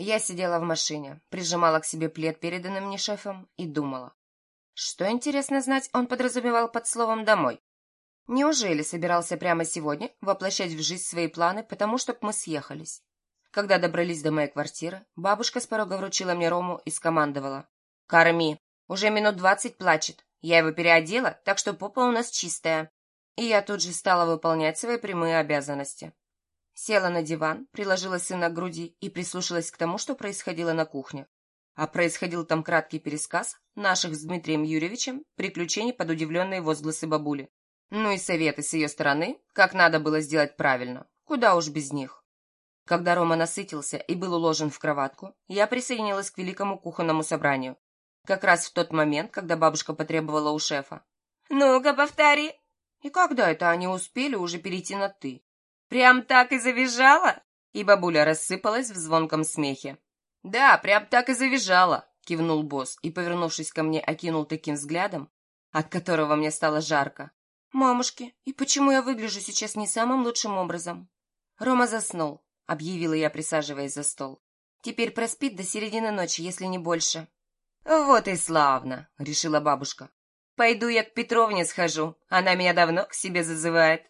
Я сидела в машине, прижимала к себе плед, переданный мне шефом, и думала. Что, интересно знать, он подразумевал под словом «домой»? Неужели собирался прямо сегодня воплощать в жизнь свои планы, потому что мы съехались? Когда добрались до моей квартиры, бабушка с порога вручила мне рому и скомандовала. «Корми! Уже минут двадцать плачет. Я его переодела, так что попа у нас чистая». И я тут же стала выполнять свои прямые обязанности. Села на диван, приложила сына к груди и прислушалась к тому, что происходило на кухне. А происходил там краткий пересказ наших с Дмитрием Юрьевичем приключений под удивленные возгласы бабули. Ну и советы с ее стороны, как надо было сделать правильно. Куда уж без них. Когда Рома насытился и был уложен в кроватку, я присоединилась к великому кухонному собранию. Как раз в тот момент, когда бабушка потребовала у шефа. «Ну-ка, повтори!» И когда это они успели уже перейти на «ты»? «Прям так и завизжала?» И бабуля рассыпалась в звонком смехе. «Да, прям так и завизжала», — кивнул босс и, повернувшись ко мне, окинул таким взглядом, от которого мне стало жарко. «Мамушки, и почему я выгляжу сейчас не самым лучшим образом?» «Рома заснул», — объявила я, присаживаясь за стол. «Теперь проспит до середины ночи, если не больше». «Вот и славно», — решила бабушка. «Пойду я к Петровне схожу, она меня давно к себе зазывает».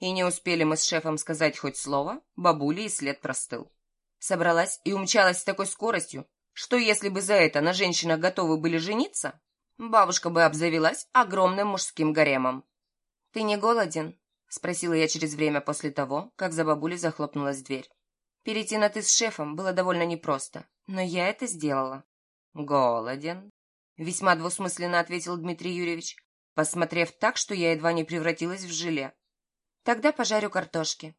И не успели мы с шефом сказать хоть слово, бабуля и след простыл. Собралась и умчалась с такой скоростью, что если бы за это на женщинах готовы были жениться, бабушка бы обзавелась огромным мужским гаремом. «Ты не голоден?» — спросила я через время после того, как за бабулей захлопнулась дверь. Перейти на «ты» с шефом было довольно непросто, но я это сделала. «Голоден», — весьма двусмысленно ответил Дмитрий Юрьевич, посмотрев так, что я едва не превратилась в желе. Тогда пожарю картошки.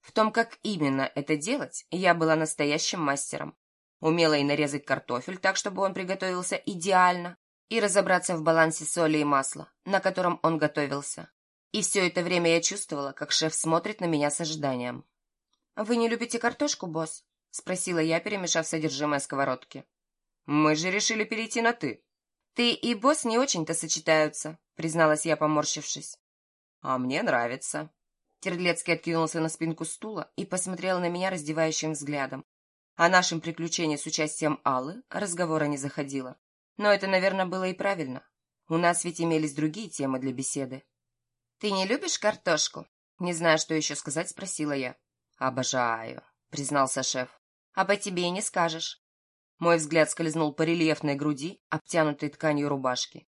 В том, как именно это делать, я была настоящим мастером. Умела и нарезать картофель так, чтобы он приготовился идеально, и разобраться в балансе соли и масла, на котором он готовился. И все это время я чувствовала, как шеф смотрит на меня с ожиданием. «Вы не любите картошку, босс?» — спросила я, перемешав содержимое сковородки. «Мы же решили перейти на «ты». «Ты и босс не очень-то сочетаются», — призналась я, поморщившись. «А мне нравится», Терлецкий откинулся на спинку стула и посмотрел на меня раздевающим взглядом. О нашем приключении с участием Аллы разговора не заходило. Но это, наверное, было и правильно. У нас ведь имелись другие темы для беседы. «Ты не любишь картошку?» Не зная, что еще сказать, спросила я. «Обожаю», — признался шеф. «А по тебе и не скажешь». Мой взгляд скользнул по рельефной груди, обтянутой тканью рубашки.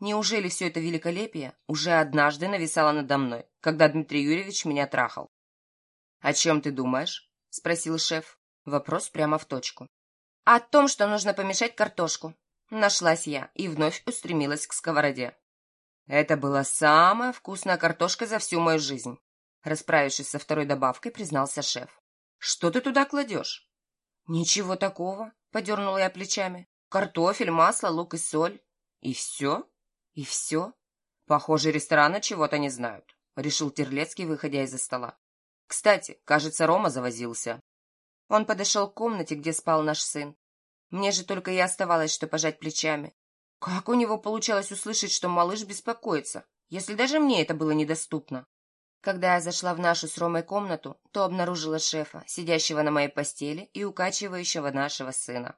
Неужели все это великолепие уже однажды нависало надо мной, когда Дмитрий Юрьевич меня трахал? «О чем ты думаешь?» — спросил шеф. Вопрос прямо в точку. «О том, что нужно помешать картошку». Нашлась я и вновь устремилась к сковороде. Это была самая вкусная картошка за всю мою жизнь. Расправившись со второй добавкой, признался шеф. «Что ты туда кладешь?» «Ничего такого», — подернула я плечами. «Картофель, масло, лук и соль. И все?» И все? Похоже, рестораны чего-то не знают, решил Терлецкий, выходя из-за стола. Кстати, кажется, Рома завозился. Он подошел к комнате, где спал наш сын. Мне же только и оставалось, что пожать плечами. Как у него получалось услышать, что малыш беспокоится, если даже мне это было недоступно? Когда я зашла в нашу с Ромой комнату, то обнаружила шефа, сидящего на моей постели и укачивающего нашего сына.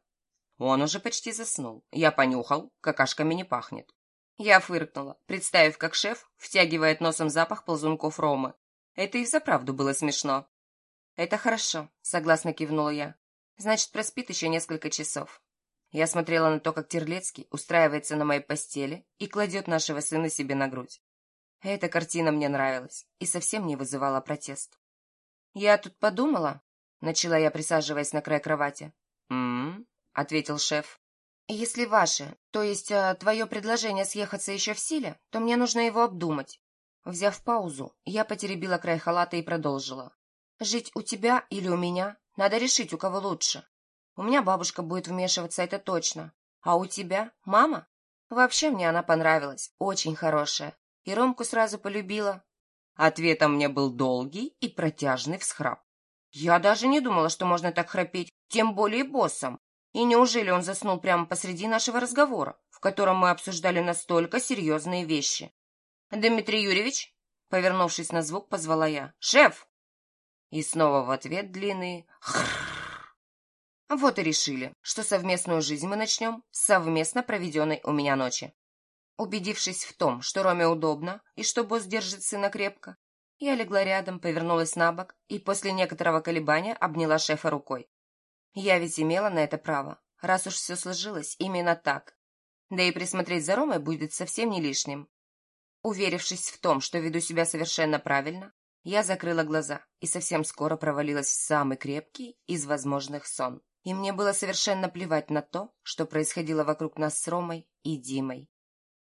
Он уже почти заснул. Я понюхал, какашками не пахнет. Я фыркнула, представив, как шеф втягивает носом запах ползунков Ромы. Это и взаправду было смешно. «Это хорошо», — согласно кивнула я. «Значит, проспит еще несколько часов». Я смотрела на то, как Терлецкий устраивается на моей постели и кладет нашего сына себе на грудь. Эта картина мне нравилась и совсем не вызывала протест. «Я тут подумала», — начала я, присаживаясь на край кровати. «М-м-м», ответил шеф. Если ваше, то есть э, твое предложение съехаться еще в силе, то мне нужно его обдумать. Взяв паузу, я потеребила край халата и продолжила. Жить у тебя или у меня? Надо решить, у кого лучше. У меня бабушка будет вмешиваться, это точно. А у тебя? Мама? Вообще мне она понравилась, очень хорошая. И Ромку сразу полюбила. Ответом мне был долгий и протяжный всхрап. Я даже не думала, что можно так храпеть, тем более боссом. И неужели он заснул прямо посреди нашего разговора, в котором мы обсуждали настолько серьезные вещи? «Дмитрий Юрьевич?» Повернувшись на звук, позвала я. «Шеф!» И снова в ответ длинный «хрррр». Вот и решили, что совместную жизнь мы начнем с совместно проведенной у меня ночи. Убедившись в том, что Роме удобно и что босс держит сына крепко, я легла рядом, повернулась на бок и после некоторого колебания обняла шефа рукой. Я ведь имела на это право, раз уж все сложилось именно так. Да и присмотреть за Ромой будет совсем не лишним. Уверившись в том, что веду себя совершенно правильно, я закрыла глаза и совсем скоро провалилась в самый крепкий из возможных сон. И мне было совершенно плевать на то, что происходило вокруг нас с Ромой и Димой.